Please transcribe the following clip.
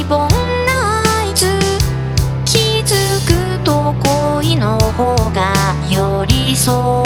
い気づくと恋の方が寄りう。